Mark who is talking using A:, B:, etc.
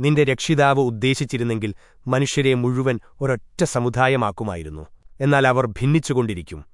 A: നിന്റെ രക്ഷിതാവ് ഉദ്ദേശിച്ചിരുന്നെങ്കിൽ മനുഷ്യരെ മുഴുവൻ ഒരൊറ്റ സമുദായമാക്കുമായിരുന്നു. എന്നാൽ അവർ ഭിന്നിച്ചുകൊണ്ടിരിക്കും.